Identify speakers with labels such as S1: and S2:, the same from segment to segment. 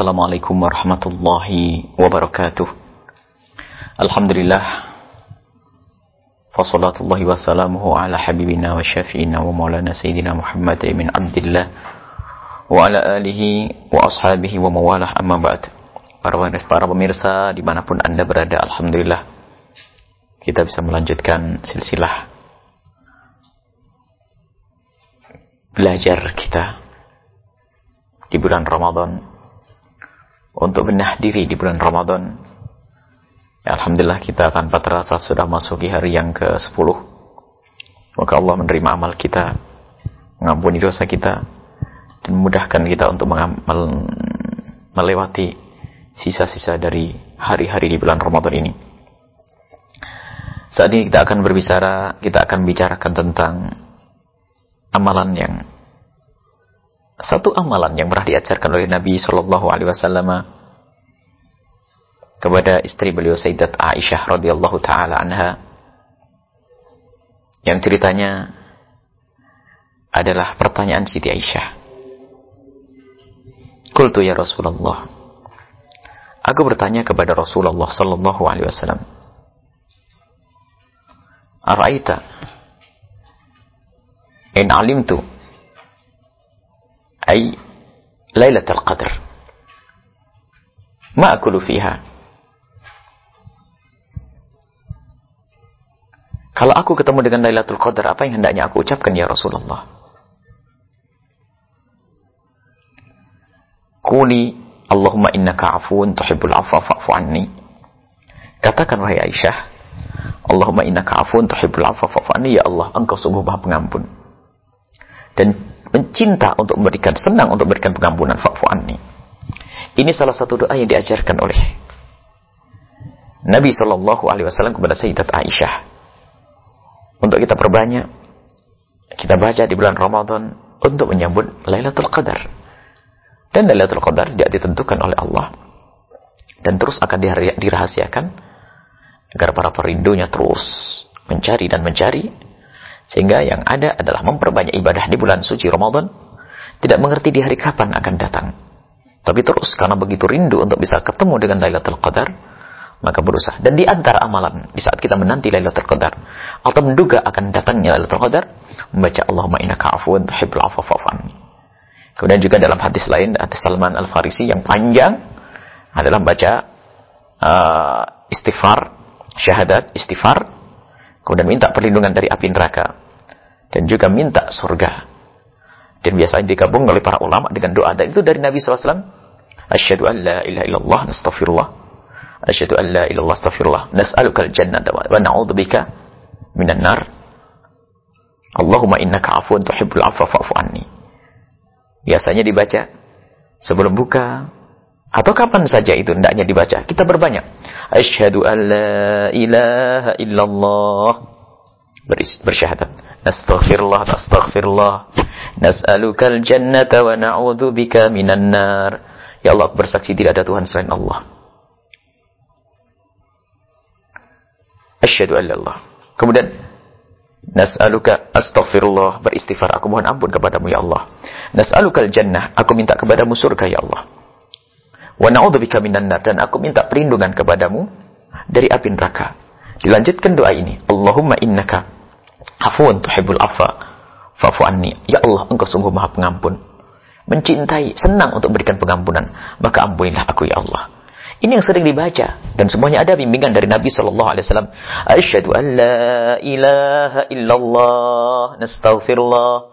S1: Assalamualaikum warahmatullahi wabarakatuh. Alhamdulillah. Wassalatullahi wassalamuhu ala habibina wa syafi'ina wa maulana sayyidina Muhammad min abdillah wa ala alihi wa ashabihi wa mawalah amma ba'd. Para, para pemirsa di mana pun anda berada, Alhamdulillah. Kita bisa melanjutkan silsilah belajar kita di bulan Ramadan untuk benah diri di bulan Ramadan. Ya, Alhamdulillah kita tanpa terasa sudah masuk di hari yang ke-10 Semoga Allah menerima amal kita mengampuni dosa kita dan memudahkan kita untuk melewati sisa-sisa dari hari-hari di bulan Ramadan ini. Saat ini kita akan berbicara kita akan bicarakan tentang amalan yang satu amalan yang pernah diajarkan oleh Nabi Shallallahu Alaihi Wasallam kepada istri beliau Sayyidat Aisyah radhiyallahu taala anha yang ceritanya adalah pertanyaan Siti Aisyah. Kultu ya Rasulullah. Aku bertanya kepada Rasulullah sallallahu alaihi wasallam. Araita in alimtu أي ليلة القدر ما أكل فيها Kalau aku ketemu dengan Lailatul Qadar, apa yang hendaknya aku ucapkan ya Rasulullah? Kuli Allahumma innaka afuun tuhibbul afwa fa'fu anni. Katakan wahai Aisyah, Allahumma innaka afuun tuhibbul afwa fa'fu anni ya Allah, engkau sungguh Maha Pengampun. Dan mencinta untuk memberikan senang untuk memberikan pengampunan fa'fu anni. Ini salah satu doa yang diajarkan oleh Nabi Shallallahu Alaihi Wasallam kepada Sayyidat Aisyah. Untuk kita perbanyak, kita baca di bulan Ramadan untuk menyambut Lailatul Qadar. Dan Lailatul Qadar tidak ditentukan oleh Allah dan terus akan dirahasiakan agar para perindunya terus mencari dan mencari sehingga yang ada adalah memperbanyak ibadah di bulan suci Ramadan. Tidak mengerti di hari kapan akan datang. Tapi terus karena begitu rindu untuk bisa ketemu dengan Lailatul Qadar, maka berusaha. Dan di antara amalan di saat kita menanti Lailatul Qadar atau menduga akan datangnya Lailatul Qadar, membaca Allahumma innaka afuwun tuhibbul afwa Kemudian juga dalam hadis lain hadis Salman Al-Farisi yang panjang adalah baca uh, istighfar, syahadat, istighfar Kemudian minta perlindungan dari api neraka. Dan juga minta surga. Dan biasanya digabung oleh para ulama dengan doa. Dan itu dari Nabi SAW. Asyhadu an la ilaha illallah nastaghfirullah. Asyhadu an la ilallah astaghfirullah. Nas'alukal jannah wa na'udzubika minan nar. Allahumma innaka afuwan tuhibbul afwa fa'fu anni. Biasanya dibaca sebelum buka, atau kapan saja itu hendaknya dibaca. Kita berbanyak. Asyhadu an la ilaha illallah. Bersyahadat. Nastaghfirullah, nastaghfirullah. Nas'alukal jannata wa bika minan nar. Ya Allah, bersaksi tidak ada Tuhan selain Allah. Asyhadu an Allah. Kemudian Nas'aluka astaghfirullah beristighfar aku mohon ampun kepadamu ya Allah. Nas'alukal jannah aku minta kepadamu surga ya Allah. Wa na'udzubika minan nar dan aku minta perlindungan kepadamu dari api neraka. Dilanjutkan doa ini, Allahumma innaka afuwan tuhibbul afa fa'fu anni. Ya Allah, Engkau sungguh Maha Pengampun. Mencintai, senang untuk berikan pengampunan, maka ampunilah aku ya Allah. Ini yang sering dibaca dan semuanya ada bimbingan dari Nabi sallallahu alaihi wasallam. Asyhadu an la ilaha illallah, nastaghfirullah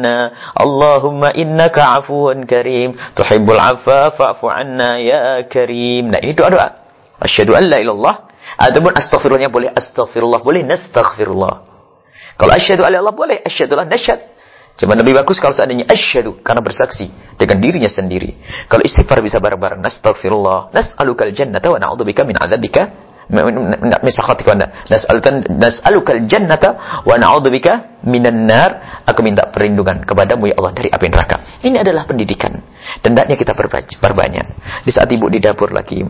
S1: عنا اللهم إنك عفو كريم تحب العفو فاعف عنا يا كريم nah ini doa-doa asyhadu an la ilallah ataupun astaghfirullahnya boleh astaghfirullah boleh nastaghfirullah kalau asyhadu an la ilallah boleh asyhadu la nasyhad Cuma lebih bagus kalau seandainya asyhadu karena bersaksi dengan dirinya sendiri. Kalau istighfar bisa bareng-bareng. Nastaghfirullah, nas'alukal jannata wa na'udzubika min 'adzabika min sakhatika nas'alukan nas'alukal jannata wa na'udzubika minan nar. Aku minta perlindungan kepadamu ya Allah dari api neraka. Ini adalah pendidikan. Dan kita perbanyak. Di saat ibu di dapur lagi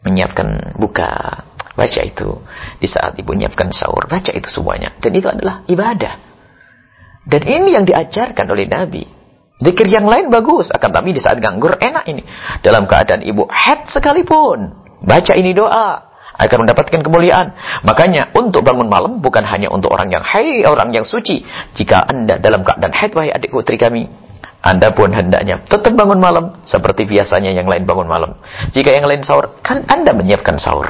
S1: menyiapkan buka, baca itu. Di saat ibu menyiapkan sahur, baca itu semuanya. Dan itu adalah ibadah. Dan ini yang diajarkan oleh Nabi. Zikir yang lain bagus, akan tapi di saat ganggur enak ini. Dalam keadaan ibu head sekalipun, baca ini doa agar mendapatkan kemuliaan. Makanya untuk bangun malam bukan hanya untuk orang yang hai, orang yang suci. Jika Anda dalam keadaan head wahai adik putri kami, anda pun hendaknya tetap bangun malam seperti biasanya yang lain bangun malam. Jika yang lain sahur, kan Anda menyiapkan sahur.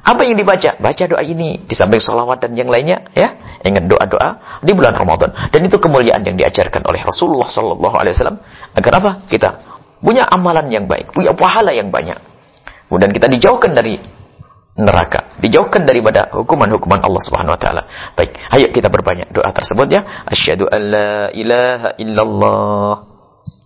S1: Apa yang dibaca? Baca doa ini di samping sholawat dan yang lainnya, ya. Ingat doa-doa di bulan Ramadan. Dan itu kemuliaan yang diajarkan oleh Rasulullah Sallallahu Alaihi Wasallam. Agar apa? Kita punya amalan yang baik, punya pahala yang banyak. Kemudian kita dijauhkan dari neraka, dijauhkan daripada hukuman-hukuman Allah Subhanahu wa taala. Baik, ayo kita berbanyak doa tersebut ya. Asyhadu an la ilaha illallah.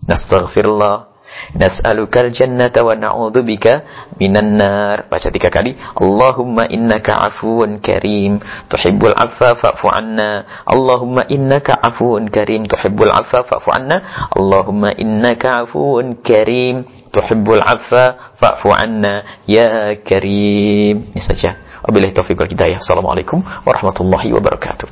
S1: Nastaghfirullah Nas'alukal jannata wa na'udzubika minan nar. Baca tiga kali. Allahumma innaka afuun karim. Tuhibbul affa fa'fu anna. Allahumma innaka afuun karim. Tuhibbul affa fa'fu anna. Allahumma innaka afuun karim. Tuhibbul affa fa'fu anna. Ya karim. Ini saja. Wabillahi taufiq wal hidayah. Assalamualaikum warahmatullahi wabarakatuh.